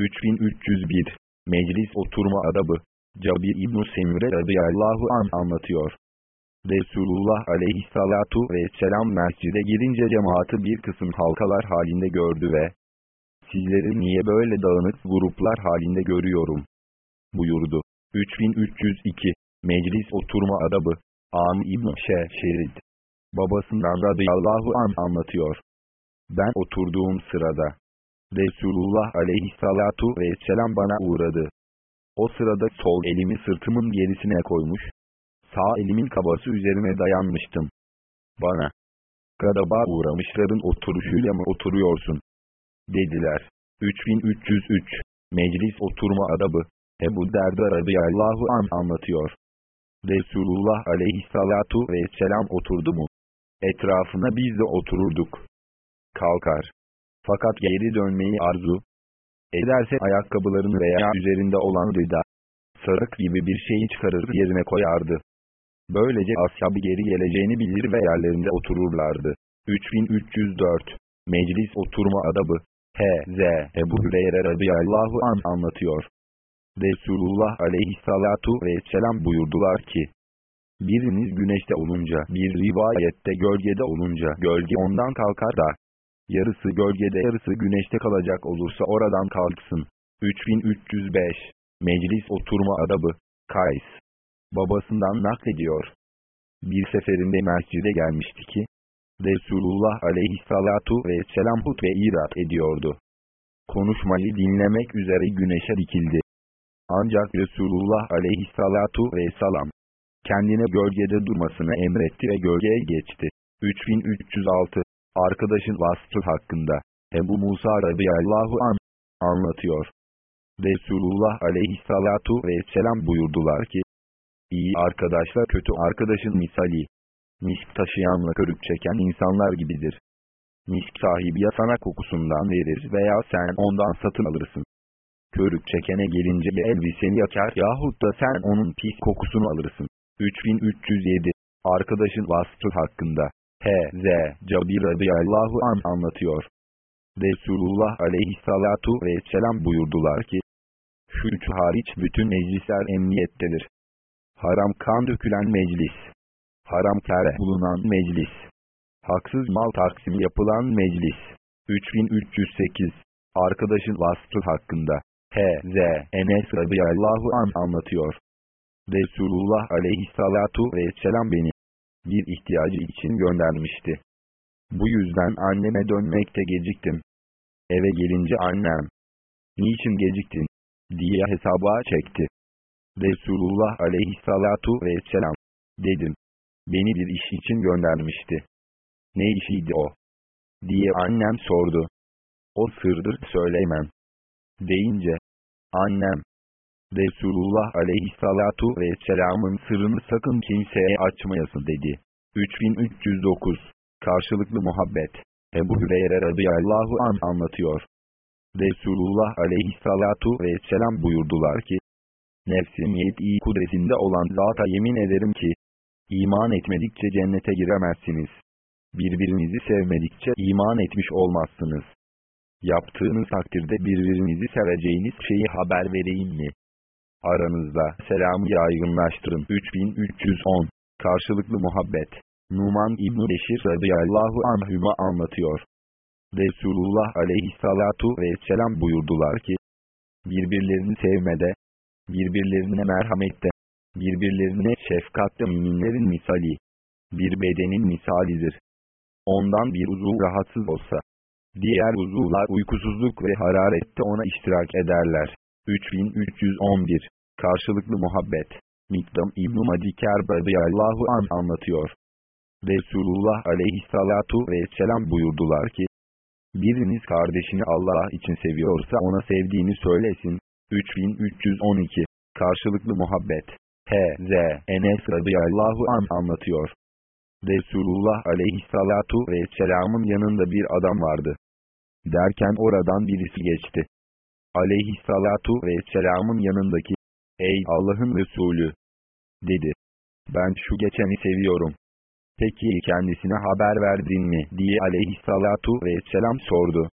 3301 Meclis oturma adabı Cabir İbn-i Semire radıyallahu an anlatıyor. Resulullah aleyhissalatu vesselam mescide girince cemaati bir kısım halkalar halinde gördü ve sizleri niye böyle dağınık gruplar halinde görüyorum buyurdu. 3302 Meclis oturma adabı Am İbn Şerid babasından radıyallahu an anlatıyor. Ben oturduğum sırada Resulullah aleyhissalatu vesselam bana uğradı. O sırada sol elimi sırtımın gerisine koymuş, sağ elimin kabası üzerine dayanmıştım. Bana, gadaba uğramışların oturuşuyla mı oturuyorsun? Dediler. 3303 Meclis oturma adabı Ebu Derda radıyallahu an anlatıyor. Resulullah aleyhissalatu vesselam oturdu mu? Etrafına biz de otururduk. Kalkar. Fakat geri dönmeyi arzu ederse ayakkabılarını veya üzerinde olan rida, sarık gibi bir şeyi çıkarır yerine koyardı. Böylece ashabı geri geleceğini bilir ve yerlerinde otururlardı. 3304 Meclis oturma adabı H.Z. Ebu Hüreyre radıyallahu an anlatıyor. Resulullah aleyhissalatu vesselam buyurdular ki, Biriniz güneşte olunca, bir rivayette gölgede olunca gölge ondan kalkar da, yarısı gölgede yarısı güneşte kalacak olursa oradan kalksın. 3305 Meclis oturma adabı Kays Babasından naklediyor. Bir seferinde mescide gelmişti ki, Resulullah aleyhissalatu vesselam hutbe irat ediyordu. Konuşmayı dinlemek üzere güneşe dikildi. Ancak Resulullah aleyhissalatu vesselam kendine gölgede durmasını emretti ve gölgeye geçti. 3306 Arkadaşın vasfı hakkında Ebu Musa radıyallahu an anlatıyor. Resulullah aleyhissalatu vesselam buyurdular ki, İyi arkadaşla kötü arkadaşın misali, misk taşıyanla körük çeken insanlar gibidir. Misk sahibi ya sana kokusundan verir veya sen ondan satın alırsın. Körük çekene gelince bir elbiseni yakar yahut da sen onun pis kokusunu alırsın. 3307 Arkadaşın vasfı hakkında H.Z. Cabir radıyallahu an anlatıyor. Resulullah aleyhissalatu vesselam buyurdular ki, şu üç hariç bütün meclisler emniyettedir. Haram kan dökülen meclis, haram kere bulunan meclis, haksız mal taksimi yapılan meclis. 3308 Arkadaşın vasfı hakkında H.Z. Enes radıyallahu an anlatıyor. Resulullah aleyhissalatu vesselam beni bir ihtiyacı için göndermişti. Bu yüzden anneme dönmekte geciktim. Eve gelince annem, niçin geciktin, diye hesaba çekti. Resulullah aleyhissalatu vesselam, dedim. Beni bir iş için göndermişti. Ne işiydi o? diye annem sordu. O sırdır söylemem. Deyince, annem, Resulullah aleyhissalatu vesselamın sırrını sakın kimseye açmayasın dedi. 3309 Karşılıklı muhabbet Ebu Hüreyre radıyallahu an anlatıyor. Resulullah aleyhissalatu vesselam buyurdular ki, Nefsim yet'i kudretinde olan zata yemin ederim ki, iman etmedikçe cennete giremezsiniz. Birbirinizi sevmedikçe iman etmiş olmazsınız. Yaptığınız takdirde birbirinizi seveceğiniz şeyi haber vereyim mi? Aranızda selamı yaygınlaştırın. 3310 Karşılıklı muhabbet Numan İbn-i Beşir radıyallahu anhüma anlatıyor. Resulullah aleyhissalatu vesselam buyurdular ki, birbirlerini sevmede, birbirlerine merhamette, birbirlerine şefkatte müminlerin misali, bir bedenin misalidir. Ondan bir uzuv rahatsız olsa, diğer uzuvlar uykusuzluk ve hararette ona iştirak ederler. 3311 Karşılıklı muhabbet Mikdam İbn-i Madiker radıyallahu an anlatıyor. Resulullah aleyhissalatu vesselam buyurdular ki, Biriniz kardeşini Allah için seviyorsa ona sevdiğini söylesin. 3312 Karşılıklı muhabbet H.Z. Enes radıyallahu an anlatıyor. Resulullah aleyhissalatu vesselamın yanında bir adam vardı. Derken oradan birisi geçti. Aleyhissalatu vesselamın yanındaki, Ey Allah'ın Resulü! Dedi. Ben şu geçeni seviyorum. Peki kendisine haber verdin mi diye aleyhissalatu vesselam sordu.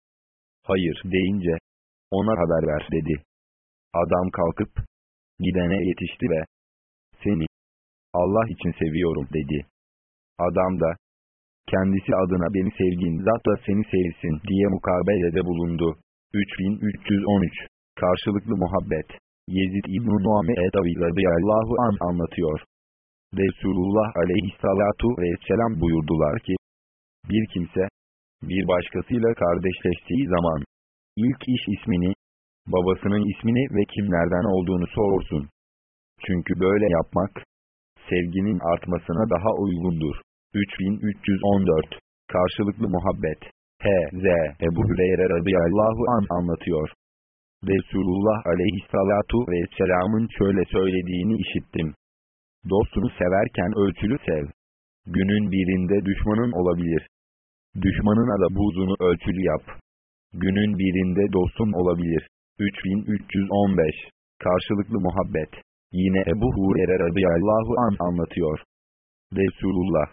Hayır deyince, ona haber ver dedi. Adam kalkıp, gidene yetişti ve, seni, Allah için seviyorum dedi. Adam da, kendisi adına beni sevgin zat da seni sevsin diye mukabelede bulundu. 3313 Karşılıklı muhabbet Yezid İbn-i Nuame Edavi radıyallahu an anlatıyor. Resulullah aleyhissalatu vesselam buyurdular ki, bir kimse, bir başkasıyla kardeşleştiği zaman, ilk iş ismini, babasının ismini ve kimlerden olduğunu sorsun. Çünkü böyle yapmak, sevginin artmasına daha uygundur. 3314 Karşılıklı muhabbet H.Z. Ebu Hüreyre radıyallahu an anlatıyor. Resulullah aleyhissalatu vesselamın şöyle söylediğini işittim. Dostunu severken ölçülü sev. Günün birinde düşmanın olabilir. Düşmanına da buzunu ölçülü yap. Günün birinde dostun olabilir. 3315 Karşılıklı muhabbet Yine Ebu Hurer'e radıyallahu an anlatıyor. Resulullah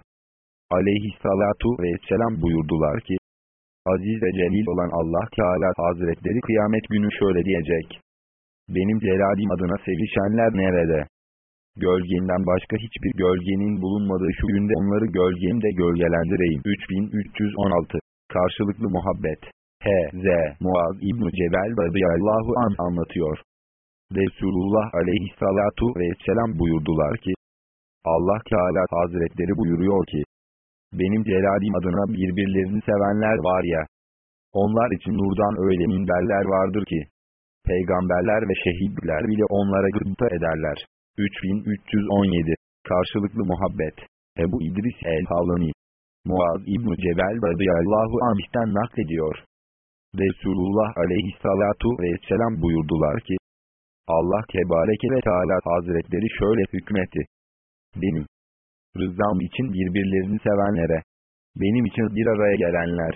aleyhissalatu vesselam buyurdular ki, Aziz ve celil olan Allah Teala Hazretleri kıyamet günü şöyle diyecek. Benim celalim adına sevişenler nerede? Gölgenden başka hiçbir gölgenin bulunmadığı şu günde onları gölgemde gölgelendireyim. 3316 Karşılıklı muhabbet H.Z. Muaz İbn-i Cebel radıyallahu an anlatıyor. Resulullah aleyhissalatu vesselam buyurdular ki, Allah Teala Hazretleri buyuruyor ki, benim celalim adına birbirlerini sevenler var ya, onlar için nurdan öyle minberler vardır ki, peygamberler ve şehitler bile onlara gıpta ederler. 3317 Karşılıklı muhabbet Ebu İdris el-Havlani Muaz İbn-i Cebel radıyallahu anh'ten naklediyor. Resulullah aleyhissalatu vesselam buyurdular ki, Allah Tebareke ve Teala Hazretleri şöyle hükmetti. Benim rızam için birbirlerini sevenlere, benim için bir araya gelenler,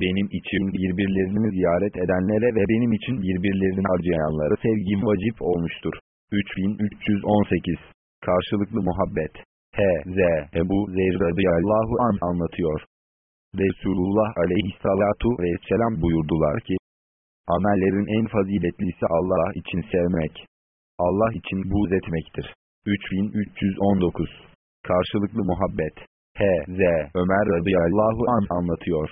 benim için birbirlerini ziyaret edenlere ve benim için birbirlerini harcayanlara sevgim vacip olmuştur. 3318 Karşılıklı muhabbet H.Z. Ebu Zeyr radıyallahu an anlatıyor. Resulullah aleyhissalatu vesselam buyurdular ki, Amellerin en faziletlisi Allah için sevmek, Allah için buğz etmektir. 3319 Karşılıklı muhabbet H.Z. Ömer radıyallahu an anlatıyor.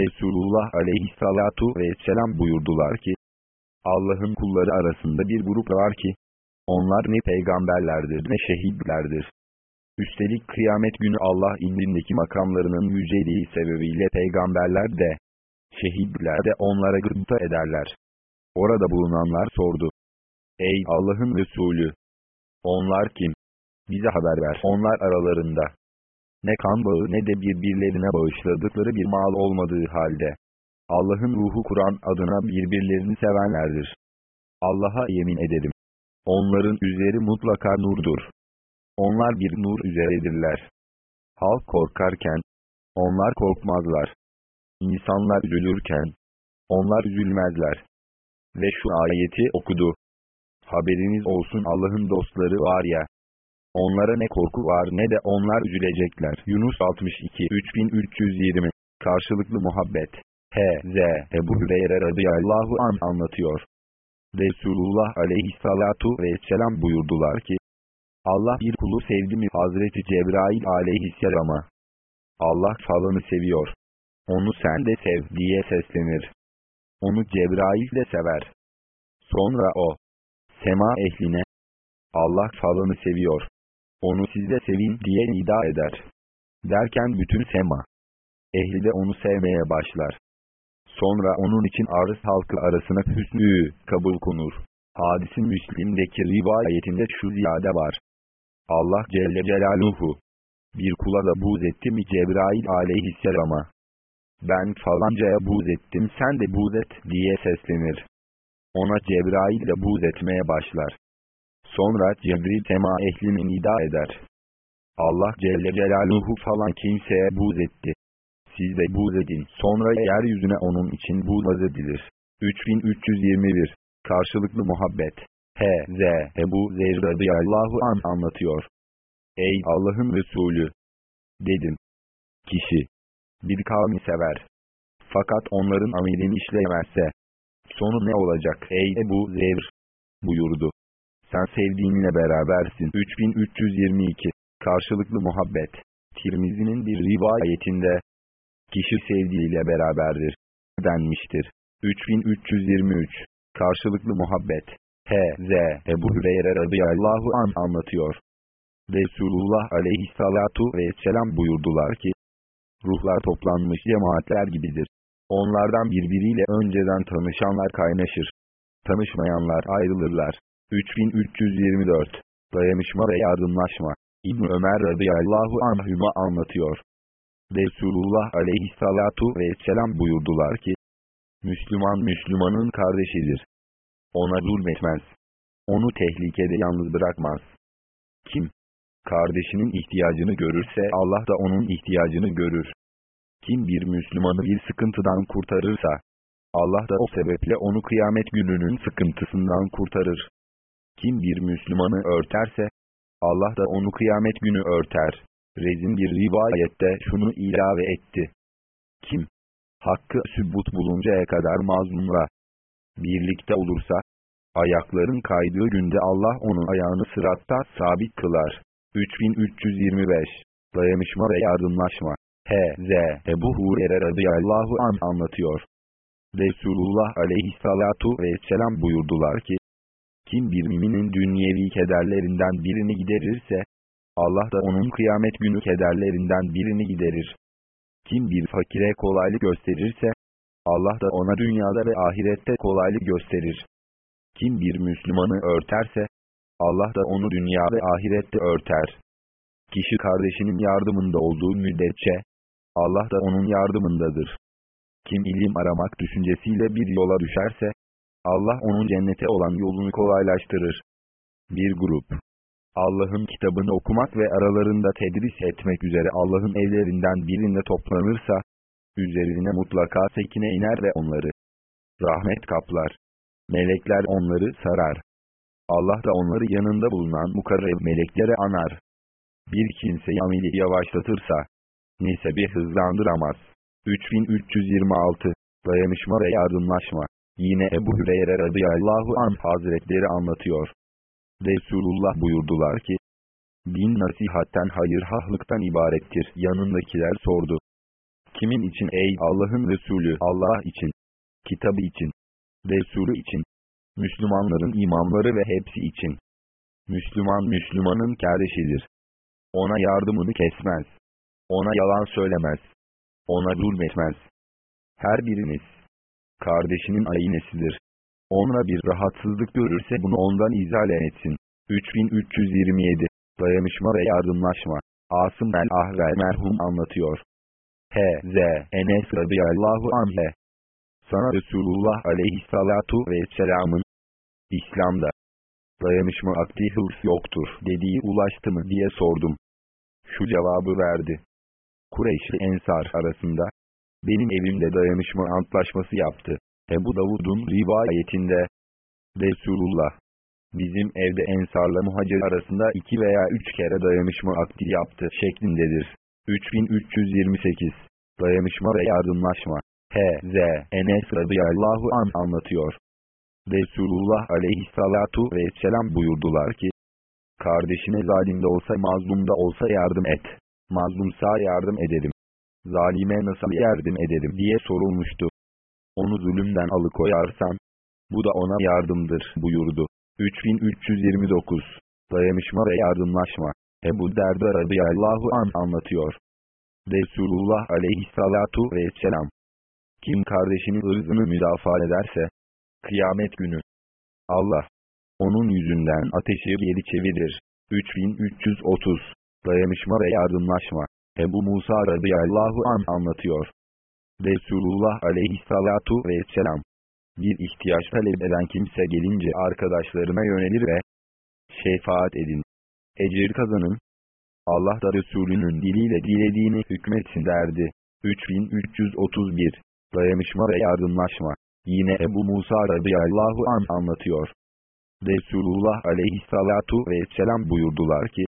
Resulullah aleyhissalatu vesselam buyurdular ki, Allah'ın kulları arasında bir grup var ki, onlar ne peygamberlerdir ne şehitlerdir. Üstelik kıyamet günü Allah indindeki makamlarının yüceliği sebebiyle peygamberler de, şehitler de onlara gıpta ederler. Orada bulunanlar sordu. Ey Allah'ın Resulü! Onlar kim? Bize haber ver. Onlar aralarında. Ne kan bağı ne de birbirlerine bağışladıkları bir mal olmadığı halde. Allah'ın ruhu Kur'an adına birbirlerini sevenlerdir. Allah'a yemin ederim. Onların üzeri mutlaka nurdur. Onlar bir nur üzeredirler. Halk korkarken, onlar korkmazlar. İnsanlar üzülürken, onlar üzülmezler. Ve şu ayeti okudu. Haberiniz olsun Allah'ın dostları var ya, onlara ne korku var ne de onlar üzülecekler. Yunus 62 3320 Karşılıklı muhabbet H.Z. Ebu Hüreyre radıyallahu an anlatıyor. Resulullah aleyhissalatu vesselam buyurdular ki, Allah bir kulu sevdi mi Hazreti Cebrail aleyhisselama. Allah falanı seviyor. Onu sen de sev diye seslenir. Onu Cebrail de sever. Sonra o, sema ehline, Allah falanı seviyor. Onu siz de sevin diye nida eder. Derken bütün sema, ehli de onu sevmeye başlar. Sonra onun için arz halkı arasına hüsnü kabul konur. Hadisin Müslim'deki rivayetinde şu ziyade var. Allah Celle Celaluhu bir kula da buz etti mi Cebrail aleyhisselama. Ben falancaya buz ettim sen de buz et diye seslenir. Ona Cebrail de buz etmeye başlar. Sonra Cebril tema ehlini nida eder. Allah Celle Celaluhu falan kimseye buz etti. Siz de buz edin. Sonra yeryüzüne onun için buz edilir. 3321 Karşılıklı muhabbet H.Z. Ebu Zeyr radıyallahu an anlatıyor. Ey Allah'ın Resulü! Dedim. Kişi bir kavmi sever. Fakat onların amelini işlemezse, Sonu ne olacak ey Ebu Zevr? buyurdu. Sen sevdiğinle berabersin. 3322 Karşılıklı muhabbet Tirmizi'nin bir rivayetinde kişi sevdiğiyle beraberdir denmiştir. 3323 Karşılıklı muhabbet H.Z. Ebu Hüreyre radıyallahu an anlatıyor. Resulullah aleyhissalatu vesselam buyurdular ki, Ruhlar toplanmış cemaatler gibidir. Onlardan birbiriyle önceden tanışanlar kaynaşır. Tanışmayanlar ayrılırlar. 3324 Dayanışma ve yardımlaşma İbn Ömer radıyallahu anhüma anlatıyor. Resulullah aleyhissalatu vesselam buyurdular ki, Müslüman Müslümanın kardeşidir. Ona zulmetmez. Onu tehlikede yalnız bırakmaz. Kim? Kardeşinin ihtiyacını görürse Allah da onun ihtiyacını görür. Kim bir Müslümanı bir sıkıntıdan kurtarırsa, Allah da o sebeple onu kıyamet gününün sıkıntısından kurtarır. Kim bir Müslümanı örterse, Allah da onu kıyamet günü örter. Rezin bir rivayette şunu ilave etti. Kim? Hakkı sübut buluncaya kadar mazlumla birlikte olursa, ayakların kaydığı günde Allah onun ayağını sıratta sabit kılar. 3325 Dayanışma ve yardımlaşma H.Z. Ebu Hurer'e radıyallahu an anlatıyor. Resulullah aleyhissalatu vesselam buyurdular ki, kim bir müminin dünyevi kederlerinden birini giderirse, Allah da onun kıyamet günü kederlerinden birini giderir. Kim bir fakire kolaylık gösterirse, Allah da ona dünyada ve ahirette kolaylık gösterir. Kim bir Müslümanı örterse, Allah da onu dünya ve ahirette örter. Kişi kardeşinin yardımında olduğu müddetçe, Allah da onun yardımındadır. Kim ilim aramak düşüncesiyle bir yola düşerse, Allah onun cennete olan yolunu kolaylaştırır. Bir grup Allah'ın kitabını okumak ve aralarında tedris etmek üzere Allah'ın evlerinden birinde toplanırsa, üzerine mutlaka sekine iner ve onları rahmet kaplar. Melekler onları sarar. Allah da onları yanında bulunan mukarreb meleklere anar. Bir kimse ameli yavaşlatırsa, nisebi hızlandıramaz. 3326 Dayanışma ve yardımlaşma Yine Ebu Hüreyre radıyallahu anh hazretleri anlatıyor. Resulullah buyurdular ki, Din nasihatten hayır hahlıktan ibarettir. Yanındakiler sordu. Kimin için ey Allah'ın Resulü Allah için, kitabı için, Resulü için, Müslümanların imamları ve hepsi için. Müslüman Müslümanın kardeşidir. Ona yardımını kesmez. Ona yalan söylemez. Ona zulmetmez. Her biriniz, kardeşinin aynesidir. Ona bir rahatsızlık görürse bunu ondan izale etsin. 3327 Dayanışma ve yardımlaşma Asım el-Ahver merhum anlatıyor. H.Z. Enes radıyallahu anh'e Sana Resulullah aleyhissalatu vesselamın İslam'da dayanışma akdi hırs yoktur dediği ulaştı mı diye sordum. Şu cevabı verdi. Kureyşli Ensar arasında benim evimde dayanışma antlaşması yaptı. Ebu Davud'un rivayetinde Resulullah bizim evde Ensarla Muhacir arasında iki veya üç kere dayanışma akdi yaptı şeklindedir. 3328 Dayanışma ve yardımlaşma H.Z. Enes radıyallahu an anlatıyor. Resulullah aleyhissalatu vesselam buyurdular ki, Kardeşine zalimde olsa mazlumda olsa yardım et. Mazlumsa yardım ederim. Zalime nasıl yardım ederim diye sorulmuştu. Onu zulümden alıkoyarsan, bu da ona yardımdır buyurdu. 3329 Dayanışma ve yardımlaşma Ebu Derda radıyallahu an anlatıyor. Resulullah aleyhissalatu vesselam Kim kardeşinin ırzını müdafaa ederse, kıyamet günü, Allah, onun yüzünden ateşi geri çevirir. 3330 Dayanışma ve yardımlaşma Ebu Musa radıyallahu an anlatıyor. Resulullah aleyhissalatu vesselam bir ihtiyaç talep eden kimse gelince arkadaşlarına yönelir ve şefaat edin. Ecir kazanın. Allah da Resulünün diliyle dilediğini hükmetsin derdi. 3331 Dayanışma ve yardımlaşma Yine Ebu Musa radıyallahu an anlatıyor. Resulullah aleyhissalatu vesselam buyurdular ki,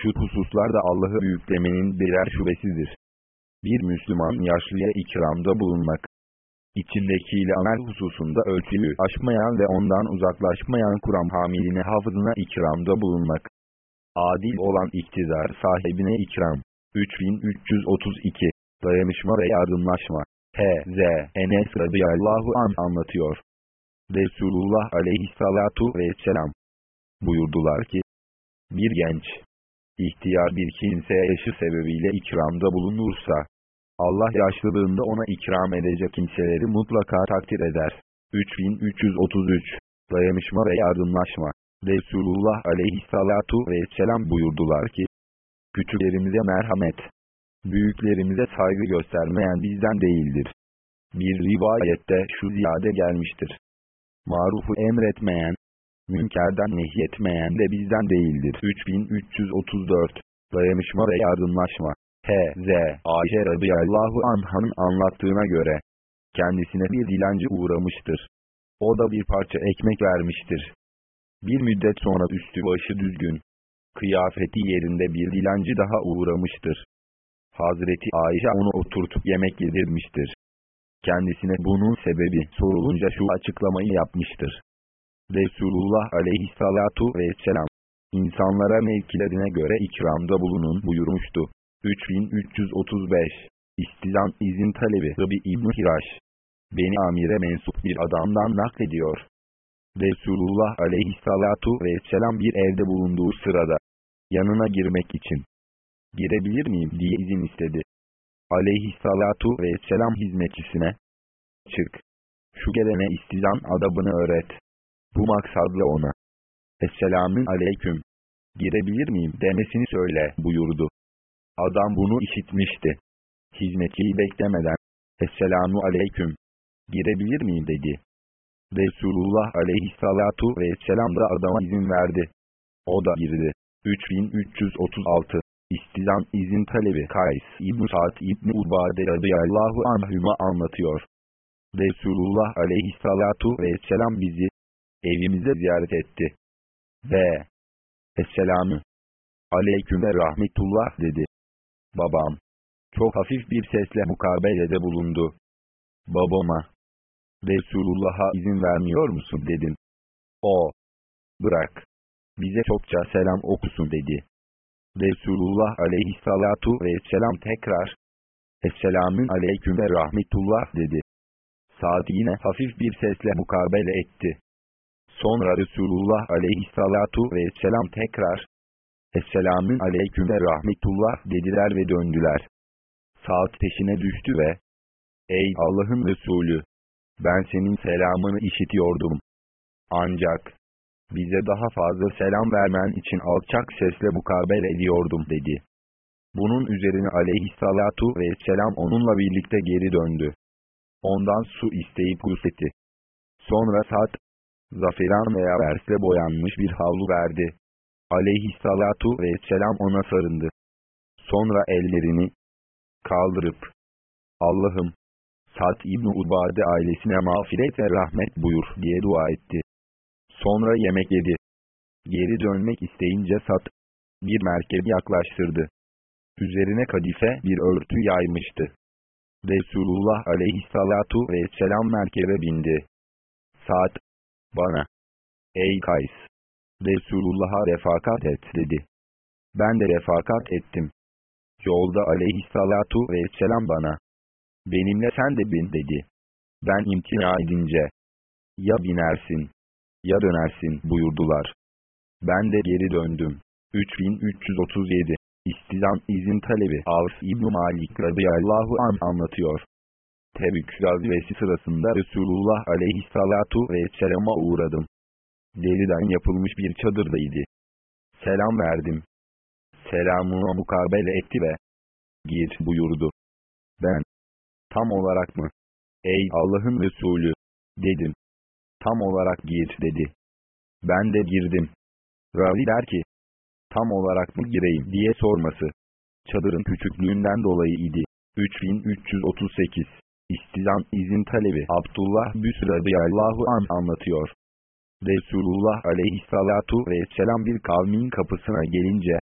şu hususlarda Allah'ı büyüklemenin birer şubesidir. Bir Müslüman yaşlıya ikramda bulunmak, içindekiyle amel hususunda ölçüyü aşmayan ve ondan uzaklaşmayan Kur'an hamiline hafızına ikramda bulunmak. Adil olan iktidar sahibine ikram. 3332 Dayanışma ve yardımlaşma H.Z. Enes radıyallahu an anlatıyor. Resulullah aleyhissalatu vesselam buyurdular ki, bir genç, ihtiyar bir kimseye yaşı sebebiyle ikramda bulunursa, Allah yaşlılığında ona ikram edecek kimseleri mutlaka takdir eder. 3333 Dayanışma ve yardımlaşma Resulullah aleyhissalatu vesselam buyurdular ki, Küçüklerimize merhamet, büyüklerimize saygı göstermeyen bizden değildir. Bir rivayette şu ziyade gelmiştir. Marufu emretmeyen, münkerden nehyetmeyen de bizden değildir. 3334 Dayanışma ve yardımlaşma H.Z. Ayşe radıyallahu anhanın anlattığına göre, kendisine bir dilenci uğramıştır. O da bir parça ekmek vermiştir. Bir müddet sonra üstü başı düzgün, kıyafeti yerinde bir dilenci daha uğramıştır. Hazreti Ayşe onu oturtup yemek yedirmiştir. Kendisine bunun sebebi sorulunca şu açıklamayı yapmıştır. Resulullah aleyhissalatu vesselam, insanlara mevkilerine göre ikramda bulunun buyurmuştu. 3335 İstizan izin talebi Rabbi İbn Hiraş Beni Amir'e mensup bir adamdan naklediyor. Resulullah aleyhissalatu vesselam bir evde bulunduğu sırada yanına girmek için girebilir miyim diye izin istedi. Aleyhissalatu vesselam hizmetçisine çık. Şu gelene istizan adabını öğret. Bu maksadla ona Esselamün aleyküm girebilir miyim demesini söyle buyurdu. Adam bunu işitmişti. Hizmetçiyi beklemeden Esselamu aleyküm girebilir miyim dedi. Resulullah aleyhissalatu vesselam da adama izin verdi. O da girdi. 3336 İstizan izin talebi Kays İbn Sa'd İbn Ubade radıyallahu anhüma anlatıyor. Resulullah aleyhissalatu vesselam bizi evimize ziyaret etti. Ve Esselamü Aleyküm ve rahmetullah dedi. Babam çok hafif bir sesle mukabelede bulundu. Babama Resulullah'a izin vermiyor musun dedim. O bırak bize çokça selam okusun dedi. Resulullah aleyhissalatu vesselam tekrar, Esselamün aleyküm ve rahmetullah dedi. Saad yine hafif bir sesle mukabele etti. Sonra Resulullah aleyhissalatu vesselam tekrar, Esselamün aleyküm ve rahmetullah dediler ve döndüler. Saat peşine düştü ve, Ey Allah'ın Resulü! Ben senin selamını işitiyordum. Ancak, bize daha fazla selam vermen için alçak sesle mukabele ediyordum dedi. Bunun üzerine aleyhissalatu vesselam onunla birlikte geri döndü. Ondan su isteyip gusletti. Sonra saat, zaferan veya versle boyanmış bir havlu verdi. Aleyhissalatu vesselam ona sarındı. Sonra ellerini kaldırıp, Allah'ım, Sa'd İbni Ubade ailesine mağfiret ve rahmet buyur diye dua etti. Sonra yemek yedi. Geri dönmek isteyince Sat, bir merkebi yaklaştırdı. Üzerine kadife bir örtü yaymıştı. Resulullah aleyhissalatu vesselam merkebe bindi. Sa'd, bana, ey Kays, Resulullah'a refakat et dedi. Ben de refakat ettim. Yolda aleyhissalatu vesselam bana, benimle sen de bin dedi. Ben imtina edince, ya binersin, ya dönersin buyurdular. Ben de geri döndüm. 3337 İstizan izin talebi Avs İbn Malik radıyallahu an anlatıyor. Tebük gazvesi sırasında Resulullah aleyhissalatu vesselama uğradım. Deriden yapılmış bir çadırdaydı. Selam verdim. Selamına mukabele etti ve gir buyurdu. Ben, tam olarak mı? Ey Allah'ın Resulü, dedim tam olarak gir dedi. Ben de girdim. Ravi der ki, tam olarak mı gireyim diye sorması. Çadırın küçüklüğünden dolayı idi. 3338 İstizan izin talebi Abdullah Büs radıyallahu an anlatıyor. Resulullah aleyhissalatu vesselam bir kavmin kapısına gelince,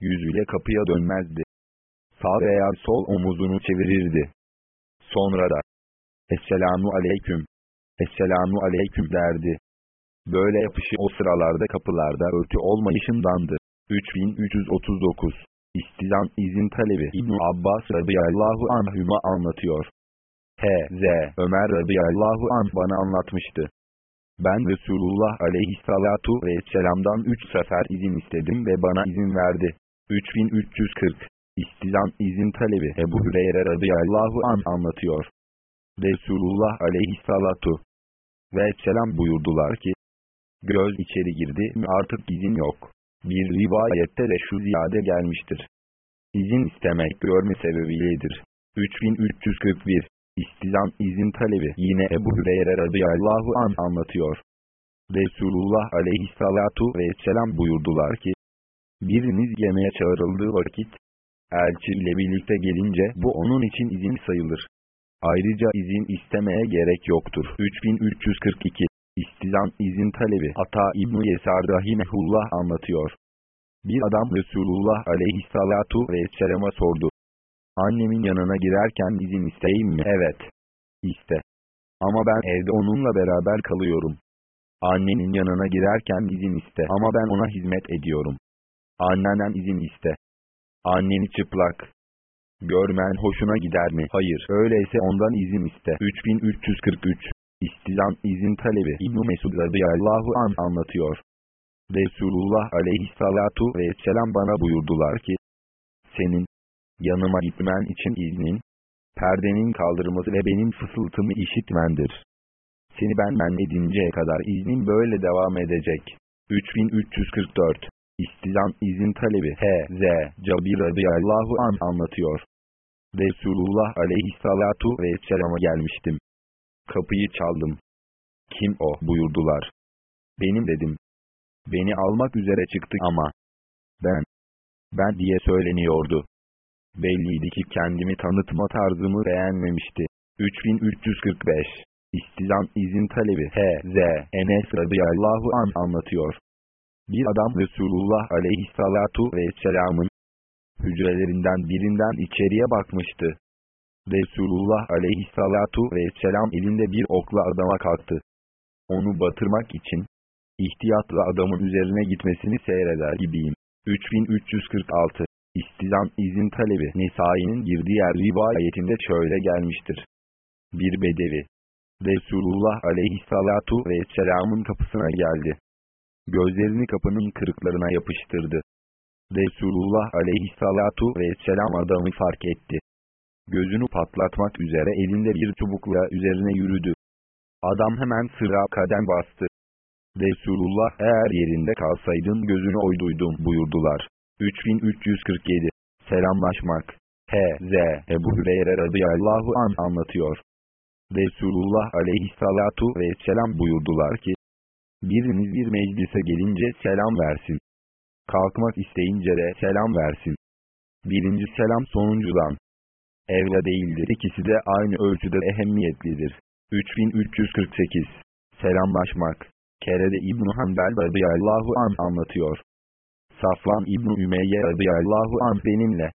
yüzüyle kapıya dönmezdi. Sağ veya sol omuzunu çevirirdi. Sonra da, Esselamu aleyküm. Esselamu aleyküm derdi. Böyle yapışı o sıralarda kapılarda örtü olmayışındandı. 3339 İstizan izin talebi İbn Abbas radıyallahu anhüma anlatıyor. H.Z. Ömer radıyallahu anh bana anlatmıştı. Ben Resulullah aleyhissalatu vesselam'dan üç sefer izin istedim ve bana izin verdi. 3340 İstizan izin talebi Ebu Hüreyre radıyallahu an anlatıyor. Resulullah aleyhissalatu vesselam buyurdular ki, Göz içeri girdi mi artık izin yok. Bir rivayette de şu ziyade gelmiştir. İzin istemek görme sebebiyledir. 3341 İstizan izin talebi yine Ebu Hüreyre radıyallahu an anlatıyor. Resulullah aleyhissalatu vesselam buyurdular ki, Biriniz yemeğe çağrıldığı vakit, elçi ile birlikte gelince bu onun için izin sayılır. Ayrıca izin istemeye gerek yoktur. 3342 İstizan izin talebi Ata İbn-i Yesar Rahimehullah anlatıyor. Bir adam Resulullah aleyhissalatu vesselama sordu. Annemin yanına girerken izin isteyeyim mi? Evet. İste. Ama ben evde onunla beraber kalıyorum. Annenin yanına girerken izin iste ama ben ona hizmet ediyorum. Annenden izin iste. Anneni çıplak. Görmen hoşuna gider mi? Hayır. Öyleyse ondan izin iste. 3343 İstizan izin talebi İbn-i Mesud radıyallahu an anlatıyor. Resulullah aleyhissalatu vesselam bana buyurdular ki, senin, yanıma gitmen için iznin, perdenin kaldırması ve benim fısıltımı işitmendir. Seni ben men edinceye kadar iznin böyle devam edecek. 3344 İstizan izin talebi H.Z. Cabir radıyallahu an anlatıyor. Resulullah aleyhissalatu vesselama gelmiştim. Kapıyı çaldım. Kim o buyurdular. Benim dedim. Beni almak üzere çıktı ama. Ben. Ben diye söyleniyordu. Belliydi ki kendimi tanıtma tarzımı beğenmemişti. 3345 İstizan izin talebi H.Z. Enes radıyallahu an anlatıyor. Bir adam Resulullah aleyhissalatu vesselamın hücrelerinden birinden içeriye bakmıştı. Resulullah aleyhissalatu vesselam elinde bir okla adama kalktı. Onu batırmak için ihtiyatla adamın üzerine gitmesini seyreder gibiyim. 3346 İstizam izin talebi Nisai'nin bir diğer rivayetinde şöyle gelmiştir. Bir bedevi Resulullah aleyhissalatu vesselamın kapısına geldi. Gözlerini kapının kırıklarına yapıştırdı. Resulullah aleyhissalatu vesselam adamı fark etti. Gözünü patlatmak üzere elinde bir çubukla üzerine yürüdü. Adam hemen sıra kadem bastı. Resulullah eğer yerinde kalsaydın gözünü oyduydum buyurdular. 3347 Selamlaşmak H.Z. Ebu Hüreyre radıyallahu an anlatıyor. Resulullah aleyhissalatu vesselam buyurdular ki, Biriniz bir meclise gelince selam versin. Kalkmak isteyince de selam versin. Birinci selam sonuncudan. Evla değildir. İkisi de aynı ölçüde ehemmiyetlidir. 3348 Selamlaşmak Kerede İbn-i Hanbel radıyallahu an anlatıyor. Safvan İbn-i Ümeyye radıyallahu an benimle.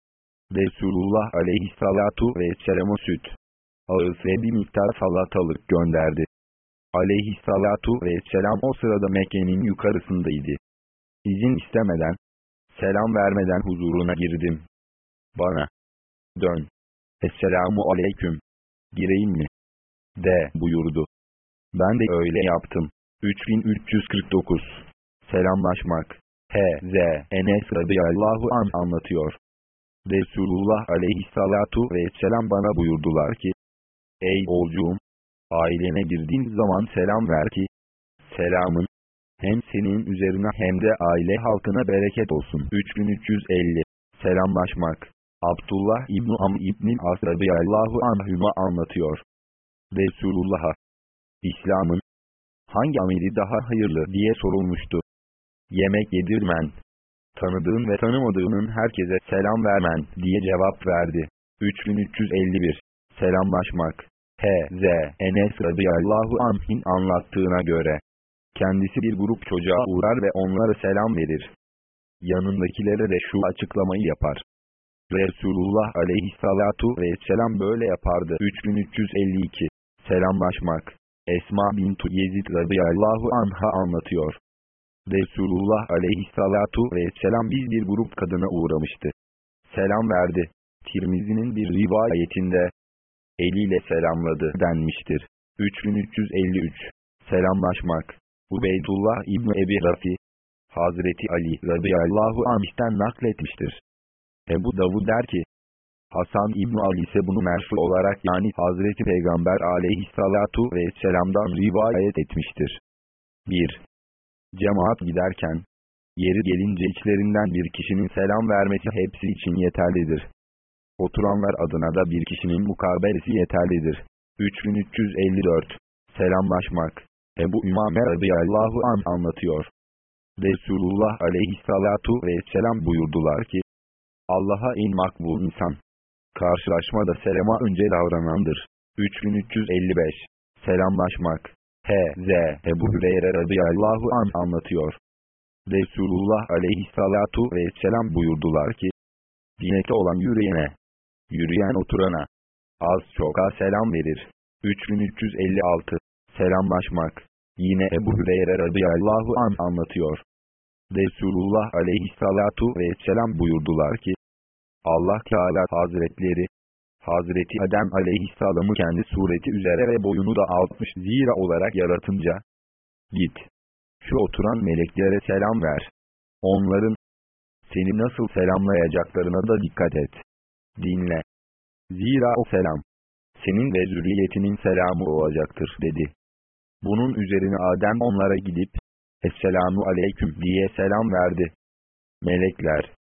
Resulullah aleyhissalatu vesselam'a süt. Ağız ve bir miktar salatalık gönderdi. Aleyhissalatu vesselam o sırada Mekke'nin yukarısındaydı. İzin istemeden, selam vermeden huzuruna girdim. Bana, dön, Esselamu aleyküm, gireyim mi? De buyurdu. Ben de öyle yaptım. 3349 Selamlaşmak H.Z. Enes radıyallahu an anlatıyor. Resulullah aleyhissalatu vesselam bana buyurdular ki, Ey oğulcuğum! Ailene girdiğin zaman selam ver ki, selamın, hem senin üzerine hem de aile halkına bereket olsun. 3350 Selamlaşmak Abdullah İbni Am İbni As radıyallahu anhüma anlatıyor. Resulullah'a İslam'ın hangi ameli daha hayırlı diye sorulmuştu. Yemek yedirmen, tanıdığın ve tanımadığının herkese selam vermen diye cevap verdi. 3351 Selamlaşmak H.Z. Enes radıyallahu anh'in anlattığına göre, kendisi bir grup çocuğa uğrar ve onlara selam verir. Yanındakilere de şu açıklamayı yapar. Resulullah aleyhissalatu vesselam böyle yapardı. 3352 selamlaşmak. Esma bintu Yezid radıyallahu anha anlatıyor. Resulullah aleyhissalatu vesselam biz bir grup kadına uğramıştı. Selam verdi. Tirmizi'nin bir rivayetinde eliyle selamladı denmiştir. 3353 Selamlaşmak Ubeydullah İbni Ebi Rafi Hazreti Ali radıyallahu anh'ten nakletmiştir. Ebu Davud der ki, Hasan İbni Ali ise bunu merfu olarak yani Hazreti Peygamber aleyhissalatu vesselam'dan rivayet etmiştir. 1. Cemaat giderken, yeri gelince içlerinden bir kişinin selam vermesi hepsi için yeterlidir. Oturanlar adına da bir kişinin mukabelesi yeterlidir. 3354 Selamlaşmak Ebu Ümame radıyallahu an anlatıyor. Resulullah aleyhissalatu vesselam buyurdular ki, Allah'a in makbul insan. Karşılaşmada selama önce davranandır. 3355 Selamlaşmak H.Z. Ebu Hüreyre radıyallahu an anlatıyor. Resulullah aleyhissalatu vesselam buyurdular ki, Dinekte olan yürüyene, yürüyen oturana, az çoka selam verir. 3356 Selamlaşmak Yine Ebu Hüreyre radıyallahu an anlatıyor. Resulullah aleyhissalatu vesselam buyurdular ki, Allah Teala Hazretleri, Hazreti Adem aleyhisselamı kendi sureti üzere ve boyunu da 60 zira olarak yaratınca, git, şu oturan meleklere selam ver. Onların, seni nasıl selamlayacaklarına da dikkat et. Dinle. Zira o selam, senin ve zürriyetinin selamı olacaktır dedi. Bunun üzerine Adem onlara gidip, Esselamu Aleyküm diye selam verdi. Melekler,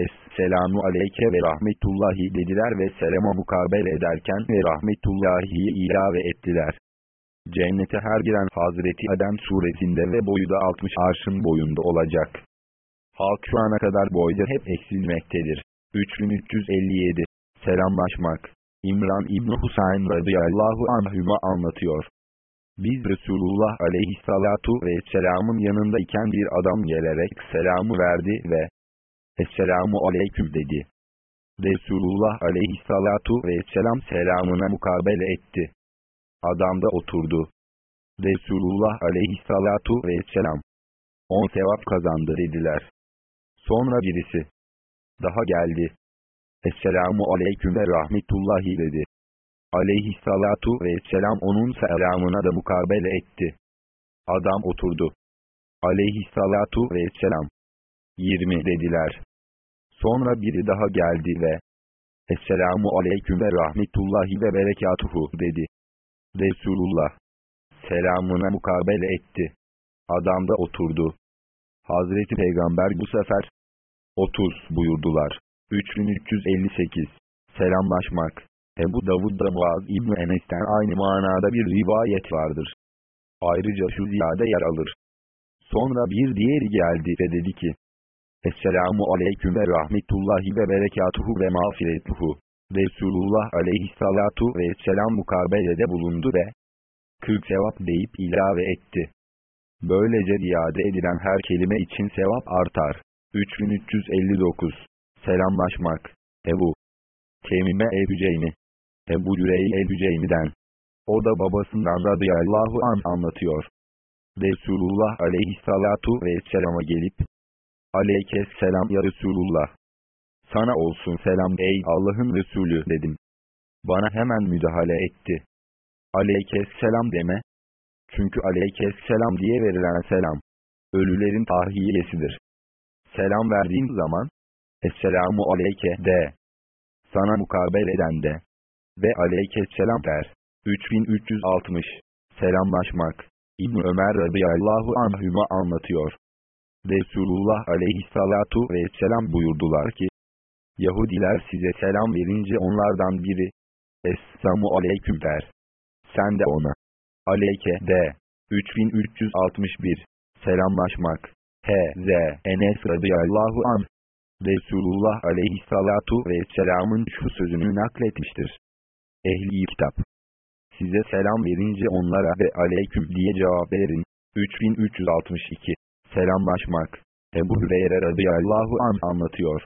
Esselamu Aleyke ve Rahmetullahi dediler ve selama mukabele ederken ve Rahmetullahi'yi ilave ettiler. Cennete her giren Hazreti Adem suresinde ve boyu da 60 arşın boyunda olacak. Halk şu ana kadar boyda hep eksilmektedir. 3357 Selamlaşmak İmran İbni Husayn radıyallahu anhüma anlatıyor. Biz Resulullah aleyhissalatu vesselamın yanında iken bir adam gelerek selamı verdi ve Esselamu aleyküm dedi. Resulullah aleyhissalatu vesselam selamına mukabele etti. Adam da oturdu. Resulullah aleyhissalatu vesselam. On sevap kazandı dediler. Sonra birisi. Daha geldi. Esselamu aleyküm ve rahmetullahi dedi. Aleyhissalatu vesselam onun selamına da mukabele etti. Adam oturdu. Aleyhissalatu vesselam. 20 dediler. Sonra biri daha geldi ve Esselamu aleyküm ve rahmetullahi ve berekatuhu dedi. Resulullah selamına mukabele etti. Adam da oturdu. Hazreti Peygamber bu sefer 30 buyurdular. 3358 Selamlaşmak Ebu Davud'da Muaz İbni Enes'ten aynı manada bir rivayet vardır. Ayrıca şu ziyade yer alır. Sonra bir diğeri geldi ve dedi ki, Esselamu aleyküm ve rahmetullahi ve berekatuhu ve mağfiretuhu. Resulullah aleyhissalatu vesselam mukabelede bulundu ve 40 sevap deyip ilave etti. Böylece iade edilen her kelime için sevap artar. 3359 Selamlaşmak Ebu Temime Ebu Ebu Cüreyl Ebu O da babasından radıyallahu an anlatıyor. Resulullah aleyhissalatu vesselama gelip Aleyke selam ya Resulullah. Sana olsun selam ey Allah'ın Resulü dedim. Bana hemen müdahale etti. Aleyke selam deme. Çünkü aleyke selam diye verilen selam. Ölülerin tahiyesidir. Selam verdiğin zaman, Esselamu aleyke de. Sana mukabel eden de. Ve aleyke selam der. 3360 Selamlaşmak İbn Ömer radıyallahu anhüma anlatıyor. Resulullah aleyhissalatu vesselam buyurdular ki, Yahudiler size selam verince onlardan biri, Esselamu aleyküm der. Sen de ona, aleyke de. 3361 Selamlaşmak H.Z. Enes radıyallahu anh Resulullah aleyhissalatu vesselamın şu sözünü nakletmiştir. Ehli kitap. Size selam verince onlara ve aleyküm diye cevap verin. 3362 Selamlaşmak. Ebu Hüreyre radıyallahu an anlatıyor.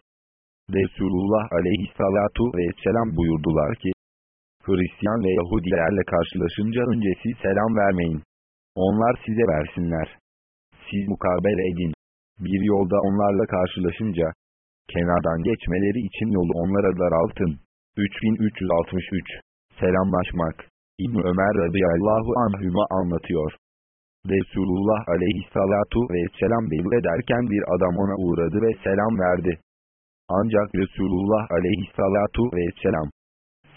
Resulullah aleyhissalatu vesselam buyurdular ki, Hristiyan ve Yahudilerle karşılaşınca önce siz selam vermeyin. Onlar size versinler. Siz mukabele edin. Bir yolda onlarla karşılaşınca, kenardan geçmeleri için yolu onlara daraltın. 3363 Selamlaşmak İbn Ömer radıyallahu anhüma anlatıyor. Resulullah aleyhissalatu vesselam ederken bir adam ona uğradı ve selam verdi. Ancak Resulullah aleyhissalatu vesselam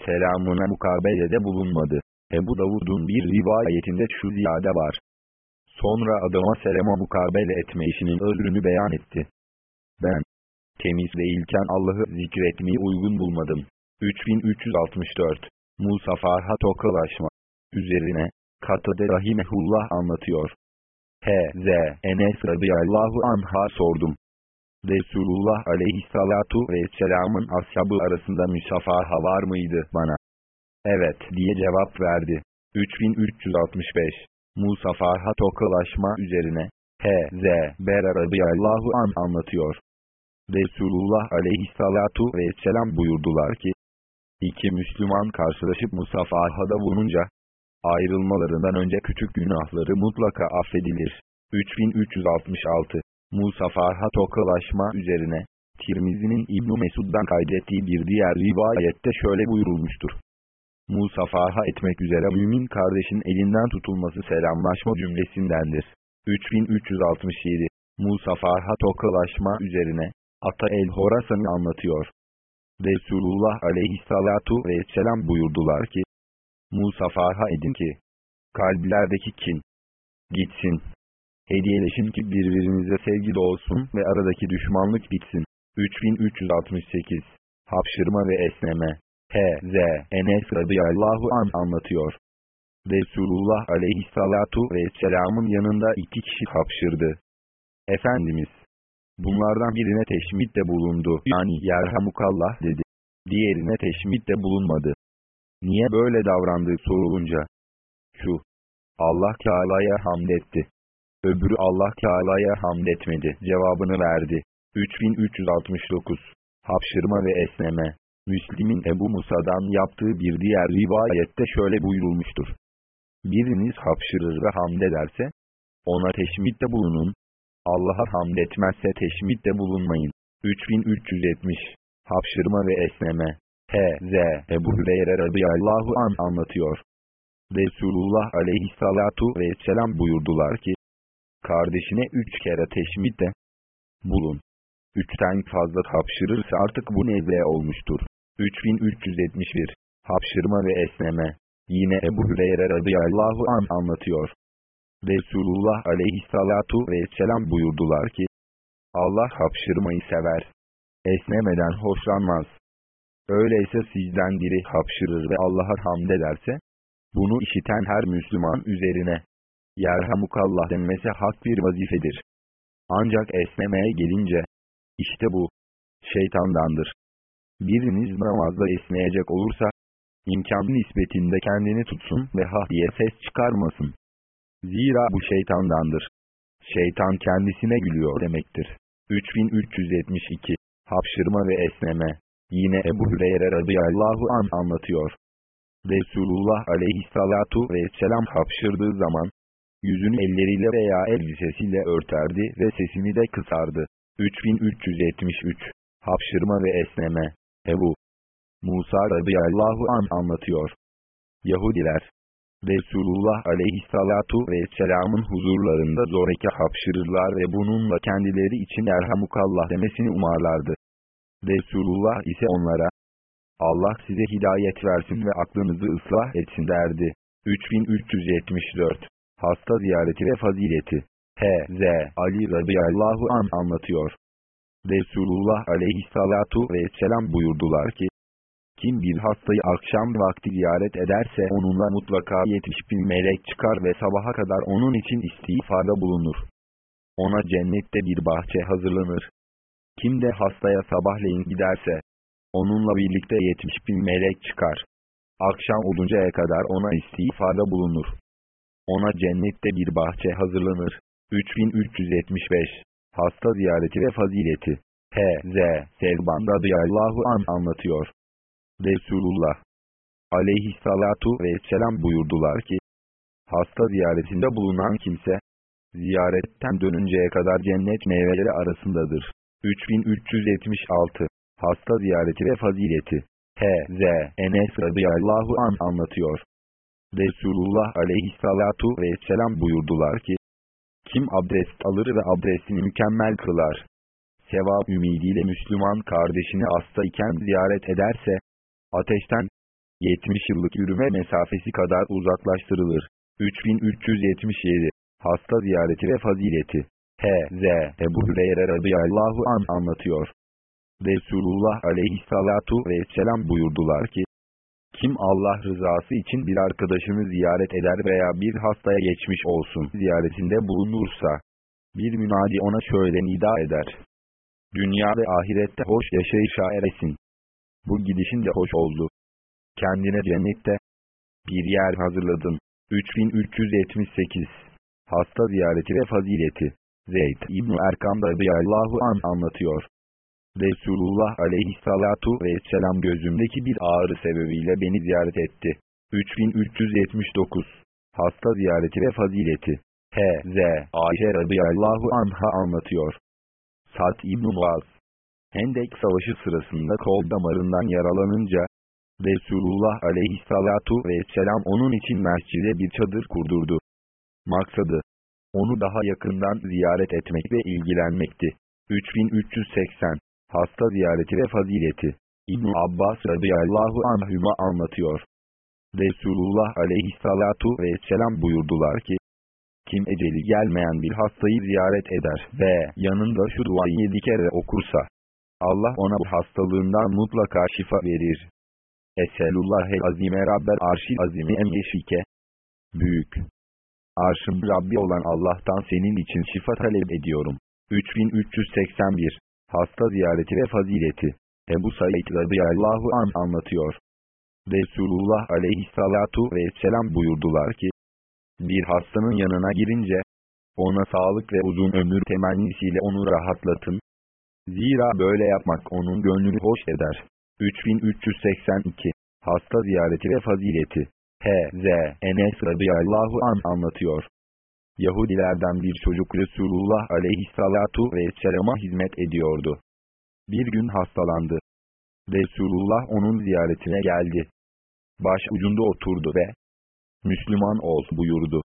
selamına mukabelede bulunmadı. Ebu Davud'un bir rivayetinde şu ziyade var. Sonra adama selama mukabele etme işinin özrünü beyan etti. Ben, temiz değilken Allah'ı zikretmeyi uygun bulmadım. 3364 Musafaha tokalaşma Üzerine, Katıde Rahimehullah anlatıyor. H.Z. Enes radıyallahu anha sordum. Resulullah aleyhissalatu vesselamın ashabı arasında müsafaha var mıydı bana? Evet diye cevap verdi. 3365 Musafaha tokalaşma üzerine H.Z. Bera radıyallahu an anlatıyor. Resulullah aleyhissalatu vesselam buyurdular ki, İki Müslüman karşılaşıp musafahada bulununca, ayrılmalarından önce küçük günahları mutlaka affedilir. 3366 Musafaha tokalaşma üzerine, Tirmizi'nin İbn Mesud'dan kaydettiği bir diğer rivayette şöyle buyurulmuştur. Musafaha etmek üzere mümin kardeşin elinden tutulması selamlaşma cümlesindendir. 3367 Musafaha tokalaşma üzerine, Ata el-Horasan'ı anlatıyor. Resulullah aleyhissalatu vesselam buyurdular ki, Musafaha edin ki, kalplerdeki kin, gitsin. Hediyeleşin ki birbirinize sevgi doğsun ve aradaki düşmanlık bitsin. 3368 Hapşırma ve esneme H.Z. Enes radıyallahu an anlatıyor. Resulullah aleyhissalatu vesselamın yanında iki kişi hapşırdı. Efendimiz, bunlardan birine teşmitte bulundu yani yerhamukallah dedi. Diğerine teşmitte bulunmadı. Niye böyle davrandığı sorulunca, şu, Allah Teala'ya hamd etti. Öbürü Allah Teala'ya hamd etmedi cevabını verdi. 3369 Hapşırma ve esneme Müslim'in Ebu Musa'dan yaptığı bir diğer rivayette şöyle buyurulmuştur. Biriniz hapşırır ve hamd ederse, ona teşmitte bulunun. Allah'a hamd etmezse teşmitte bulunmayın. 3370 Hapşırma ve esneme H.Z. Ebu Hüreyre radıyallahu an anlatıyor. Resulullah aleyhissalatu vesselam buyurdular ki, kardeşine üç kere teşmitte bulun. Üçten fazla hapşırırsa artık bu nevle olmuştur. 3371 Hapşırma ve esneme Yine Ebu Hüreyre radıyallahu an anlatıyor. Resulullah aleyhissalatu vesselam buyurdular ki, Allah hapşırmayı sever. Esnemeden hoşlanmaz. Öyleyse sizden biri hapşırır ve Allah'a hamd ederse, bunu işiten her Müslüman üzerine, yerhamukallah denmesi hak bir vazifedir. Ancak esnemeye gelince, işte bu, şeytandandır. Biriniz namazda esneyecek olursa, imkan nispetinde kendini tutsun ve ha diye ses çıkarmasın. Zira bu şeytandandır. Şeytan kendisine gülüyor demektir. 3372 Hapşırma ve esneme Yine Ebu Hüreyre radıyallahu an anlatıyor. Resulullah aleyhissalatu vesselam hapşırdığı zaman, yüzünü elleriyle veya elbisesiyle örterdi ve sesini de kısardı. 3373 Hapşırma ve esneme Ebu Musa radıyallahu an anlatıyor. Yahudiler, Resulullah aleyhissalatu vesselamın huzurlarında zoraki hapşırırlar ve bununla kendileri için erhamukallah demesini umarlardı. Resulullah ise onlara, Allah size hidayet versin ve aklınızı ıslah etsin derdi. 3374 Hasta ziyareti ve fazileti H.Z. Ali radıyallahu an anlatıyor. Resulullah aleyhissalatu vesselam buyurdular ki, kim bir hastayı akşam vakti ziyaret ederse onunla mutlaka 70 bin melek çıkar ve sabaha kadar onun için istiğfarda bulunur. Ona cennette bir bahçe hazırlanır. Kim de hastaya sabahleyin giderse, onunla birlikte 70 bin melek çıkar. Akşam oluncaya kadar ona istiğfarda bulunur. Ona cennette bir bahçe hazırlanır. 3375 Hasta ziyareti ve fazileti H.Z. Selban radıyallahu an anlatıyor. Resulullah aleyhissalatu vesselam buyurdular ki, hasta ziyaretinde bulunan kimse, ziyaretten dönünceye kadar cennet meyveleri arasındadır. 3376 Hasta ziyareti ve fazileti H.Z. Enes radıyallahu an anlatıyor. Resulullah aleyhissalatu vesselam buyurdular ki, kim abdest alır ve abdestini mükemmel kılar, sevap ümidiyle Müslüman kardeşini hasta iken ziyaret ederse, ateşten 70 yıllık yürüme mesafesi kadar uzaklaştırılır. 3377 Hasta ziyareti ve fazileti H.Z. Ebu Hüreyre radıyallahu an anlatıyor. Resulullah aleyhissalatu vesselam buyurdular ki, kim Allah rızası için bir arkadaşını ziyaret eder veya bir hastaya geçmiş olsun ziyaretinde bulunursa, bir münadi ona şöyle nida eder. Dünya ve ahirette hoş yaşayışa eresin. Bu gidişin de hoş oldu. Kendine cennette bir yer hazırladın. 3378 Hasta ziyareti ve fazileti Zeyd İbn Erkam radıyallahu an anlatıyor. Resulullah aleyhissalatu vesselam gözümdeki bir ağrı sebebiyle beni ziyaret etti. 3379 Hasta ziyareti ve fazileti H.Z. Ayşe radıyallahu anha anlatıyor. Sad İbn Muaz Hendek savaşı sırasında kol damarından yaralanınca Resulullah aleyhissalatu vesselam onun için mescide bir çadır kurdurdu. Maksadı onu daha yakından ziyaret etmek ve ilgilenmekti. 3380 Hasta ziyareti ve fazileti İbn Abbas radıyallahu anhüma anlatıyor. Resulullah aleyhissalatu vesselam buyurdular ki, kim eceli gelmeyen bir hastayı ziyaret eder ve yanında şu duayı yedi kere okursa, Allah ona bu hastalığından mutlaka şifa verir. Eselullahel azime rabbel arşil azimi en yeşike. Büyük. Arşın Rabbi olan Allah'tan senin için şifa talep ediyorum. 3381 Hasta ziyareti ve fazileti Ebu Said radıyallahu an anlatıyor. Resulullah aleyhissalatu vesselam buyurdular ki, bir hastanın yanına girince, ona sağlık ve uzun ömür temennisiyle onu rahatlatın. Zira böyle yapmak onun gönlünü hoş eder. 3382 Hasta ziyareti ve fazileti H.Z. Enes radıyallahu an anlatıyor. Yahudilerden bir çocuk Resulullah aleyhissalatu vesselama hizmet ediyordu. Bir gün hastalandı. Resulullah onun ziyaretine geldi. Baş ucunda oturdu ve Müslüman ol buyurdu.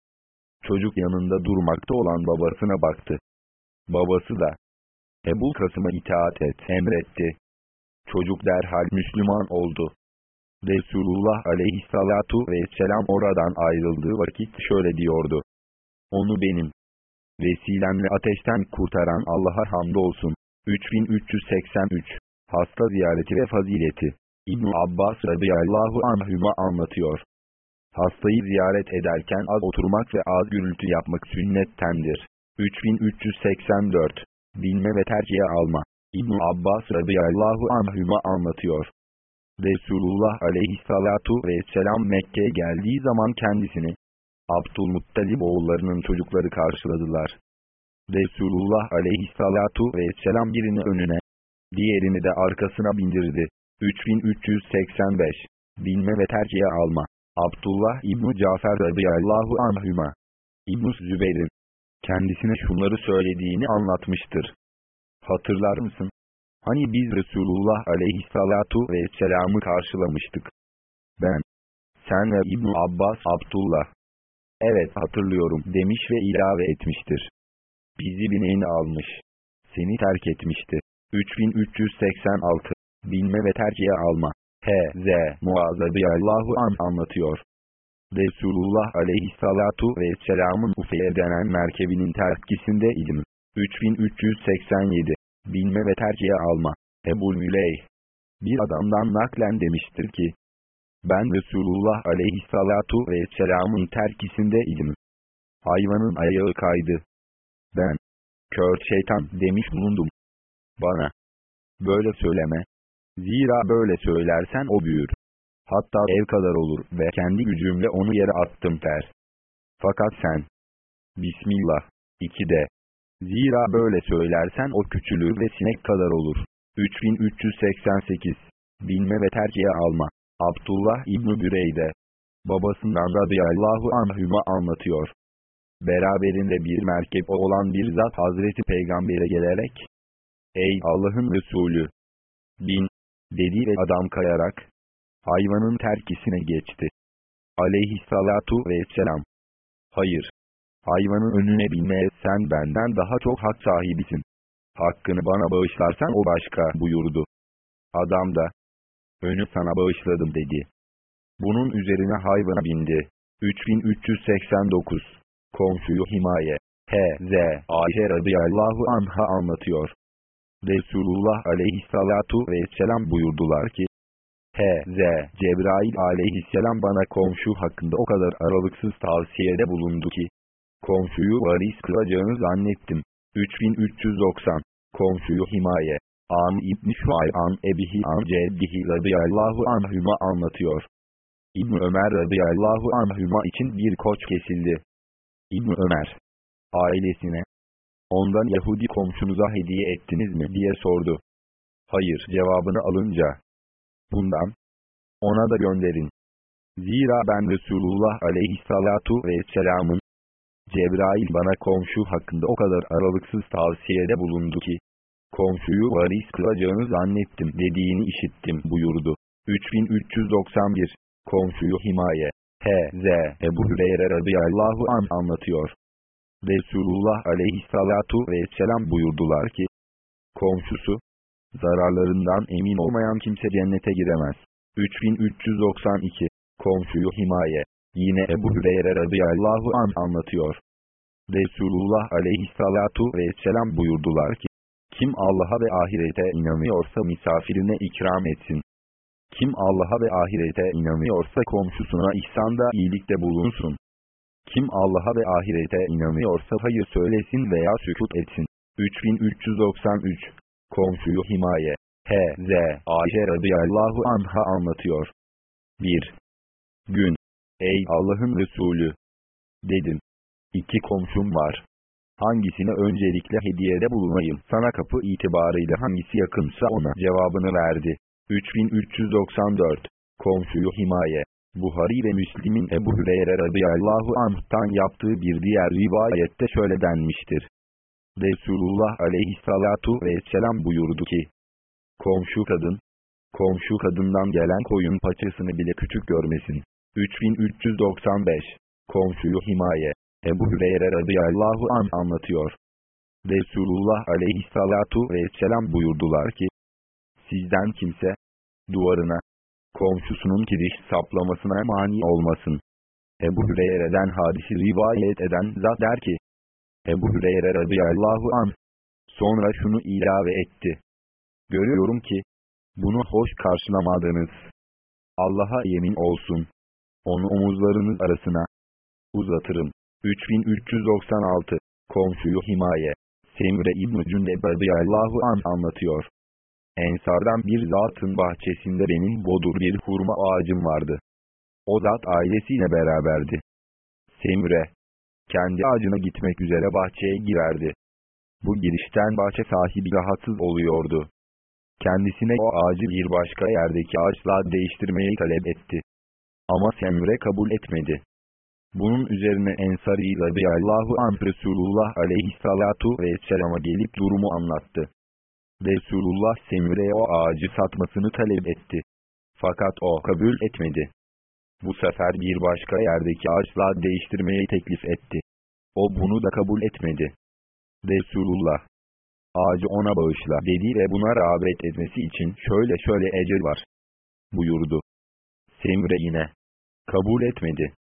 Çocuk yanında durmakta olan babasına baktı. Babası da Ebu Kasım'a itaat et emretti. Çocuk derhal Müslüman oldu. Resulullah aleyhissalatu vesselam oradan ayrıldığı vakit şöyle diyordu. Onu benim vesilemle ateşten kurtaran Allah'a hamdolsun. 3383 Hasta ziyareti ve fazileti İbn Abbas radıyallahu anhüma anlatıyor. Hastayı ziyaret ederken az oturmak ve az gürültü yapmak sünnettendir. 3384 Bilme ve tercihe alma İbn Abbas radıyallahu anhüma anlatıyor. Resulullah aleyhissalatu vesselam Mekke'ye geldiği zaman kendisini Abdülmuttalib oğullarının çocukları karşıladılar. Resulullah aleyhissalatu vesselam birini önüne, diğerini de arkasına bindirdi. 3385 Bilme ve tercihe alma Abdullah İbn Cafer radıyallahu anhüma İbn Zübeyir'in kendisine şunları söylediğini anlatmıştır. Hatırlar mısın? Hani biz Resulullah aleyhissalatu vesselam'ı karşılamıştık. Ben, sen ve İbn Abbas Abdullah. Evet hatırlıyorum demiş ve ilave etmiştir. Bizi bineğini almış. Seni terk etmişti. 3386 Bilme ve tercihe alma. H.Z. Muaz radıyallahu an anlatıyor. Resulullah aleyhissalatu vesselamın Ufeye denen merkebinin terkisinde ilim. 3387 bilme ve tercihe alma. Ebu Müleyh, bir adamdan naklen demiştir ki, ben Resulullah aleyhissalatu vesselamın terkisinde idim. Hayvanın ayağı kaydı. Ben, kör şeytan demiş bulundum. Bana, böyle söyleme. Zira böyle söylersen o büyür. Hatta ev kadar olur ve kendi gücümle onu yere attım der. Fakat sen, Bismillah, 2'de, Zira böyle söylersen o küçülür ve sinek kadar olur. 3388 Bilme ve tercihe alma Abdullah İbni Büreyde, babasından radıyallahu anhüma anlatıyor. Beraberinde bir merkep olan bir zat Hazreti Peygamber'e gelerek, Ey Allah'ın Resulü! Bin, dedi ve adam kayarak, hayvanın terkisine geçti. Aleyhissalatu vesselam. Hayır. Hayvanın önüne binmeye sen benden daha çok hak sahibisin. Hakkını bana bağışlarsan o başka buyurdu. Adam da, önü sana bağışladım dedi. Bunun üzerine hayvana bindi. 3389 Komşuyu himaye H.Z. Ayşe radıyallahu anha anlatıyor. Resulullah aleyhissalatu vesselam buyurdular ki, H.Z. Cebrail aleyhisselam bana komşu hakkında o kadar aralıksız tavsiyede bulundu ki, komşuyu varis kılacağını zannettim. 3390 Komşuyu himaye An İbni Şuay'an Ebihi An Ceddihi radıyallahu anhüma anlatıyor. İbn Ömer radıyallahu anhüma için bir koç kesildi. İbn Ömer ailesine ondan Yahudi komşunuza hediye ettiniz mi diye sordu. Hayır cevabını alınca bundan ona da gönderin. Zira ben Resulullah aleyhissalatu vesselamın Cebrail bana komşu hakkında o kadar aralıksız tavsiyede bulundu ki, komşuyu varis kılacağını zannettim dediğini işittim buyurdu. 3391 Komşuyu himaye H.Z. Ebu Hüreyre radıyallahu an anlatıyor. Resulullah aleyhissalatu vesselam buyurdular ki, komşusu, zararlarından emin olmayan kimse cennete giremez. 3392 Komşuyu himaye Yine Ebu Hüreyre radıyallahu an anlatıyor. Resulullah aleyhissalatu vesselam buyurdular ki, kim Allah'a ve ahirete inanıyorsa misafirine ikram etsin. Kim Allah'a ve ahirete inanıyorsa komşusuna ihsanda iyilikte bulunsun. Kim Allah'a ve ahirete inanıyorsa hayır söylesin veya sükut etsin. 3393 Komşuyu himaye H.Z. Ayşe radıyallahu anha anlatıyor. 1. Gün Ey Allah'ın Resulü! Dedim. İki komşum var. Hangisine öncelikle hediyede bulunayım? Sana kapı itibarıyla hangisi yakınsa ona cevabını verdi. 3394 Komşuyu himaye Buhari ve Müslim'in Ebu Hüreyre radıyallahu anh'tan yaptığı bir diğer rivayette şöyle denmiştir. Resulullah aleyhissalatu vesselam buyurdu ki, Komşu kadın, komşu kadından gelen koyun paçasını bile küçük görmesin. 3395 Komşuyu himaye Ebu Hüreyre radıyallahu an anlatıyor. Resulullah aleyhissalatu vesselam buyurdular ki, Sizden kimse, duvarına, komşusunun kiriş saplamasına mani olmasın. Ebu Hüreyre'den hadisi rivayet eden zat der ki, Ebu Hüreyre radıyallahu an, sonra şunu ilave etti. Görüyorum ki, bunu hoş karşılamadınız. Allah'a yemin olsun. Onu omuzlarınız arasına uzatırım. 3396 Komşuyu himaye Semre İbn-i Cündeb radıyallahu an anlatıyor. Ensardan bir zatın bahçesinde benim bodur bir hurma ağacım vardı. O zat ailesiyle beraberdi. Semre, kendi ağacına gitmek üzere bahçeye girerdi. Bu girişten bahçe sahibi rahatsız oluyordu. Kendisine o ağacı bir başka yerdeki ağaçla değiştirmeyi talep etti. Ama Semre kabul etmedi. Bunun üzerine Ensari radıyallahu anh Resulullah aleyhissalatu vesselama gelip durumu anlattı. Resulullah Semre'ye o ağacı satmasını talep etti. Fakat o kabul etmedi. Bu sefer bir başka yerdeki ağaçla değiştirmeyi teklif etti. O bunu da kabul etmedi. Resulullah, ağacı ona bağışla dedi ve buna rağbet etmesi için şöyle şöyle ecel var. Buyurdu. Semre yine, kabul etmedi.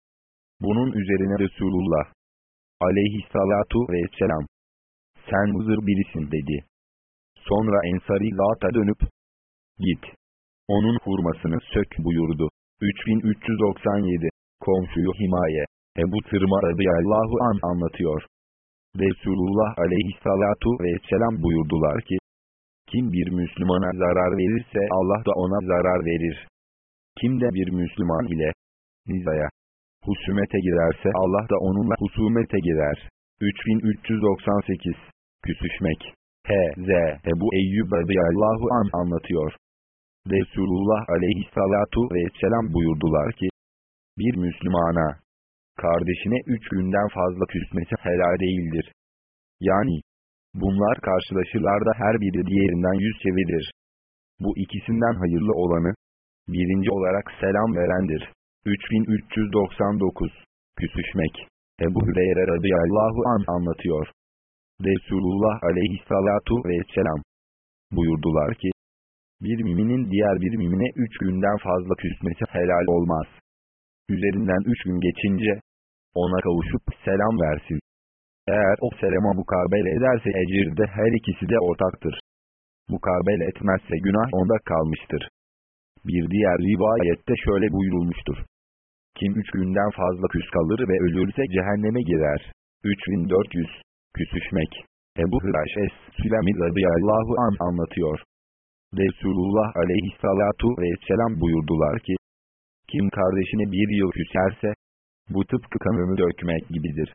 Bunun üzerine Resulullah, aleyhissalatu vesselam, sen hızır birisin dedi. Sonra Ensari zata dönüp, git, onun hurmasını sök buyurdu. 3397 Komşuyu himaye Ebu Tırma radıyallahu an anlatıyor. Resulullah aleyhissalatu vesselam buyurdular ki, kim bir Müslümana zarar verirse Allah da ona zarar verir. Kim de bir Müslüman ile nizaya, husumete girerse Allah da onunla husumete girer. 3398 Küsüşmek H.Z. Ebu Eyyub radıyallahu an anlatıyor. Resulullah aleyhissalatu vesselam buyurdular ki, bir Müslümana, kardeşine üç günden fazla küsmesi helal değildir. Yani, bunlar karşılaşırlar da her biri diğerinden yüz çevirir. Bu ikisinden hayırlı olanı, birinci olarak selam verendir. 3399 Küsüşmek Ebu Hüreyre radıyallahu an anlatıyor. Resulullah aleyhissalatu vesselam buyurdular ki, bir müminin diğer bir mümine üç günden fazla küsmesi helal olmaz. Üzerinden üç gün geçince, ona kavuşup selam versin. Eğer o selama mukabele ederse ecirde her ikisi de ortaktır. Mukabele etmezse günah onda kalmıştır. Bir diğer rivayette şöyle buyurulmuştur. Kim üç günden fazla küs kalır ve ölürse cehenneme girer. 3400 Küsüşmek Ebu Hıraşes Sülemi radıyallahu an anlatıyor. Resulullah aleyhissalatu vesselam buyurdular ki, kim kardeşine bir yıl küserse, bu tıpkı kanını dökmek gibidir.